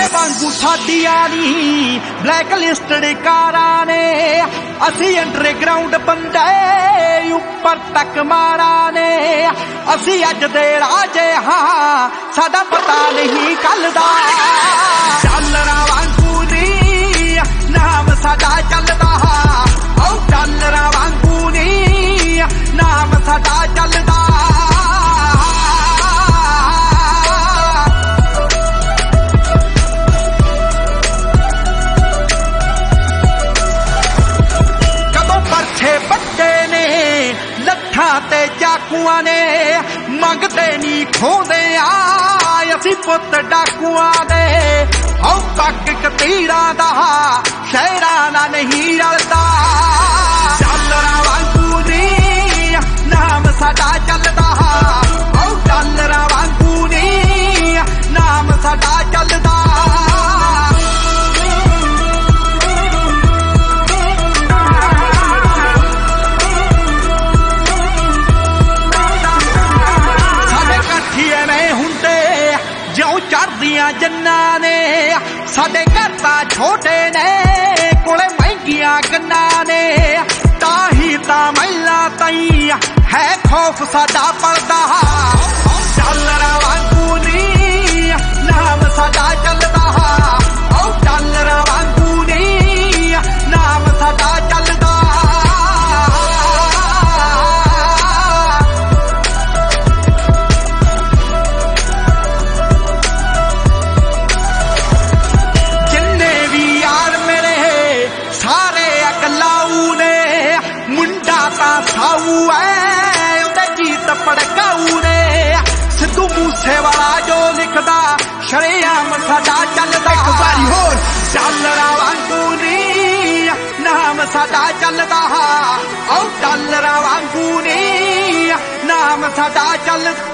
ਵਾਂਗੂ ਸਾਡੀਆਂ ਨਹੀਂ ਬਲੈਕ ਲਿਸਟਡ ਕਾਰਾਂ ਨੇ, ਅਸੀਂ ਅੰਡਰਗਰਾਉਂਡ ਬੰਦੇ, ਉੱਪਰ ਤੱਕ ਮਾਰਾ ਨੇ। ਅਸੀਂ ਅੱਜ ਦੇ ਰਾਜੇ ਹਾਂ, ਸਾਡਾ ਪਤਾ ਨਹੀਂ ਕੱਲ ਦਾ ਡਾਲਰਾਂ ਵਾਂਗੂ ਨੀ, ਨਾਮ ਸਾਡਾ ਚੱਲਦਾ। ਓ ਡਾਲਰਾਂ ਵਾਂਗੂ ਨੀ, ਨਾਮ ਸਾਡਾ ਚੱਲਦਾ। ਲੱਠਾਂ ਤੇ ਚਾਕੂਆਂ ਨੇ ਮੰਗਦੇ ਨਹੀਂ ਖੋਦੇ ਆ ਅਸੀਂ ਪੁੱਤ ਡਾਕੂਆਂ ਦੇ ਹਉ ਪੱਕ ਕਤੀਰਾਂ ਦਾ ਚੜਦੀਆਂ ਜੰਨਾ ਨੇ, ਸਾਡੇ ਘਰ ਤਾਂ ਛੋਟੇ ਨੇ, ਕੋਲੇ ਮਹਿੰਗੀਆਂ ਗੰਨਾਂ ਨੇ, ਤਾਂ ਹੀ ਤਾਂ ਮਹਿਲਾ ਤਈ ਹੈ ਖੌਫ ਸਾਡਾ ਪਰਦਾ। ਗੀਤ ਪੜਕਾਊ ਨੇ ਸਿੱਧੂ ਮੂਸੇ ਵਾਲਾ ਜੋ ਲਿਖਦਾ ਸ਼ਰੇਆਮ ਸਾਡਾ ਚੱਲਦਾ। ਇੱਕ ਵਾਰੀ ਹੋਰ। ਡਾਲਰਾਂ ਵਾਂਗੂ ਨੀ ਨਾਮ ਸਾਡਾ ਚੱਲਦਾ। ਓ ਡਾਲਰਾਂ ਵਾਂਗੂ ਨੀ ਨਾਮ ਸਾਡਾ ਚੱਲਦਾ।